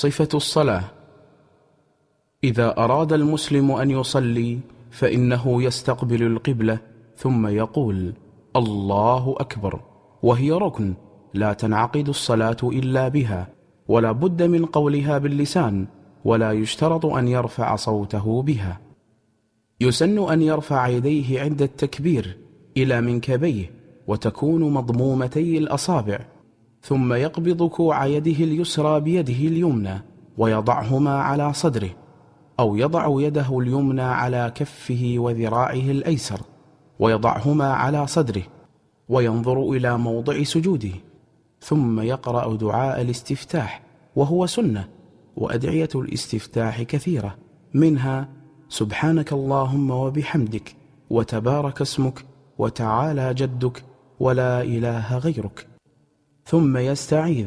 صفة الصلاة. إذا أراد المسلم أن يصلي فإنه يستقبل القبلة ثم يقول الله أكبر وهي ركن لا تنعقد الصلاة إلا بها ولا بد من قولها باللسان ولا يشترط أن يرفع صوته بها. يسن أن يرفع يديه عند التكبير إلى منكبيه وتكون مضمومتي الأصابع. ثم يقبض كوع يده اليسرى بيده اليمنى ويضعهما على صدره أو يضع يده اليمنى على كفه وذراعه الأيسر ويضعهما على صدره وينظر إلى موضع سجوده ثم يقرأ دعاء الاستفتاح وهو سنة وأدعية الاستفتاح كثيرة منها سبحانك اللهم وبحمدك وتبارك اسمك وتعالى جدك ولا إله غيرك. ثم يستعيذ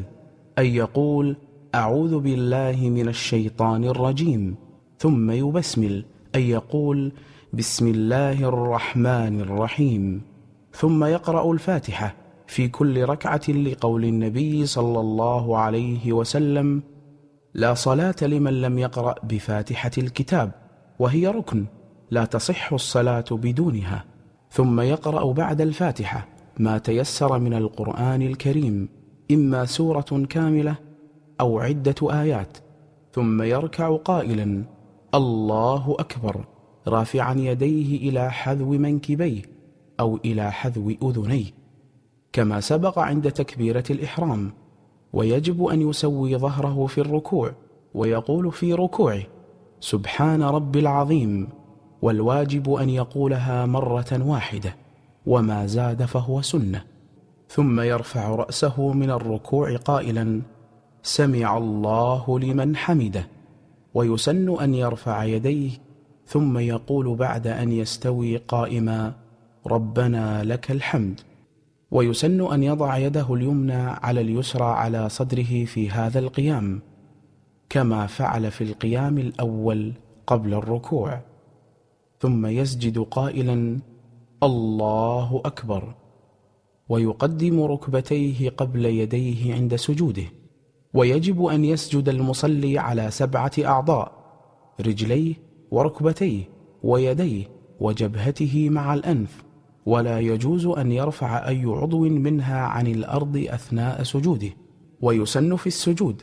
أن يقول أعوذ بالله من الشيطان الرجيم. ثم يبسمل أن يقول بسم الله الرحمن الرحيم. ثم يقرأ الفاتحة في كل ركعة لقول النبي صلى الله عليه وسلم لا صلاة لمن لم يقرأ بفاتحة الكتاب وهي ركن لا تصح الصلاة بدونها. ثم يقرأ بعد الفاتحة ما تيسر من القرآن الكريم إما سورة كاملة أو عدة آيات ثم يركع قائلا الله أكبر رافعا يديه إلى حذو منكبيه أو إلى حذو أذنيه كما سبق عند تكبيرة الإحرام ويجب أن يسوي ظهره في الركوع ويقول في ركوعه سبحان رب العظيم والواجب أن يقولها مرة واحدة. وما زاد فهو سنة. ثم يرفع رأسه من الركوع قائلا سمع الله لمن حمده. ويسن أن يرفع يديه ثم يقول بعد أن يستوي قائما ربنا لك الحمد. ويسن أن يضع يده اليمنى على اليسرى على صدره في هذا القيام كما فعل في القيام الأول قبل الركوع. ثم يسجد قائلا الله أكبر ويقدم ركبتيه قبل يديه عند سجوده ويجب أن يسجد المصلي على سبعة أعضاء رجليه وركبتيه ويديه وجبهته مع الأنف ولا يجوز أن يرفع أي عضو منها عن الأرض أثناء سجوده ويسن في السجود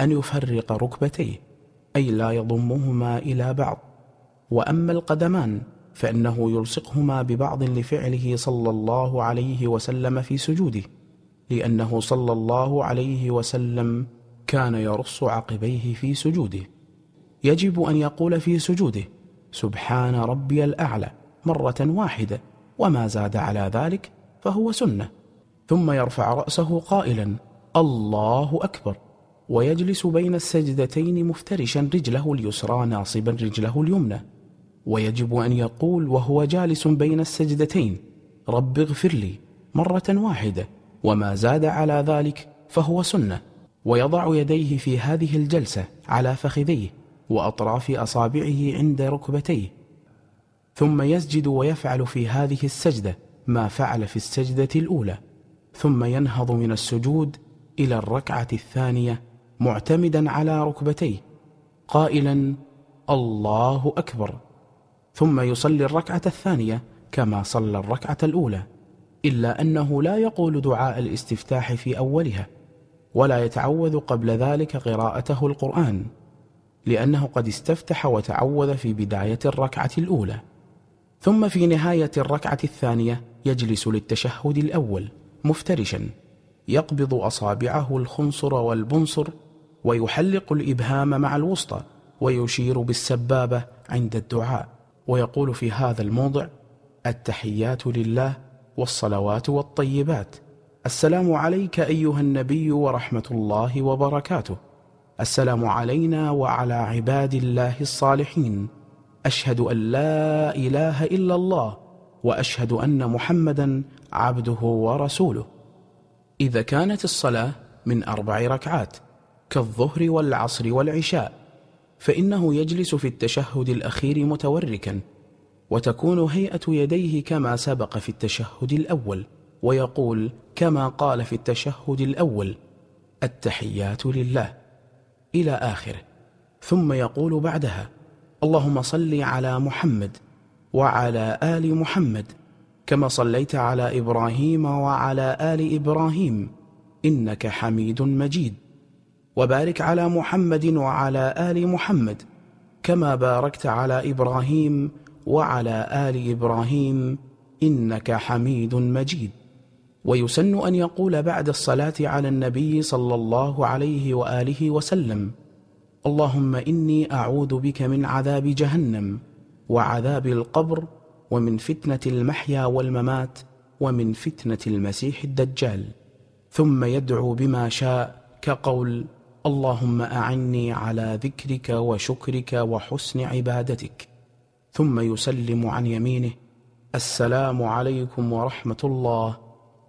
أن يفرق ركبتيه أي لا يضمهما إلى بعض وأما القدمان فإنه يلصقهما ببعض لفعله صلى الله عليه وسلم في سجوده لأنه صلى الله عليه وسلم كان يرص عقبيه في سجوده. يجب أن يقول في سجوده سبحان ربي الأعلى مرة واحدة وما زاد على ذلك فهو سنة. ثم يرفع رأسه قائلا الله أكبر. ويجلس بين السجدتين مفترشا رجله اليسرى ناصبا رجله اليمنى. ويجب أن يقول وهو جالس بين السجدتين رب اغفر لي مرة واحدة وما زاد على ذلك فهو سنة ويضع يديه في هذه الجلسة على فخذيه وأطراف أصابعه عند ركبتيه. ثم يسجد ويفعل في هذه السجدة ما فعل في السجدة الأولى ثم ينهض من السجود إلى الركعة الثانية معتمدا على ركبتيه قائلا الله أكبر ثم يصلي الركعة الثانية كما صلى الركعة الأولى إلا أنه لا يقول دعاء الاستفتاح في أولها ولا يتعوذ قبل ذلك قراءته القرآن لأنه قد استفتح وتعوذ في بداية الركعة الأولى. ثم في نهاية الركعة الثانية يجلس للتشهد الأول مفترشا يقبض أصابعه الخنصر والبنصر ويحلق الإبهام مع الوسطى ويشير بالسبابة عند الدعاء. ويقول في هذا الموضع التحيات لله والصلوات والطيبات. السلام عليك أيها النبي ورحمة الله وبركاته. السلام علينا وعلى عباد الله الصالحين. أشهد أن لا إله إلا الله وأشهد أن محمدا عبده ورسوله. إذا كانت الصلاة من أربع ركعات كالظهر والعصر والعشاء فإنه يجلس في التشهد الأخير متوركا وتكون هيئة يديه كما سبق في التشهد الأول ويقول كما قال في التشهد الأول التحيات لله إلى آخره. ثم يقول بعدها اللهم صل على محمد وعلى آل محمد كما صليت على إبراهيم وعلى آل إبراهيم إنك حميد مجيد. وبارك على محمد وعلى آل محمد كما باركت على إبراهيم وعلى آل إبراهيم إنك حميد مجيد. ويسن أن يقول بعد الصلاة على النبي صلى الله عليه وآله وسلم اللهم إني أعوذ بك من عذاب جهنم وعذاب القبر ومن فتنة المحيا والممات ومن فتنة المسيح الدجال ثم يدعو بما شاء كقول اللهم أعني على ذكرك وشكرك وحسن عبادتك. ثم يسلم عن يمينه السلام عليكم ورحمة الله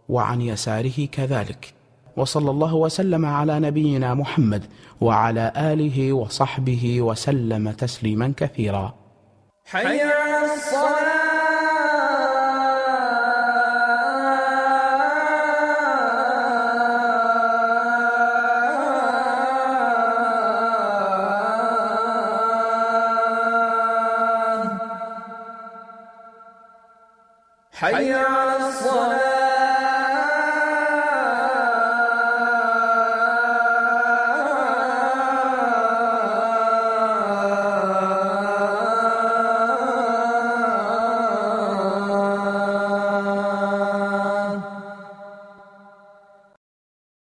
وعن يساره كذلك. وصلى الله وسلم على نبينا محمد وعلى آله وصحبه وسلم تسليما كثيرا. حي على الصلاة. حي على الصلاة.